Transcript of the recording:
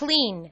clean.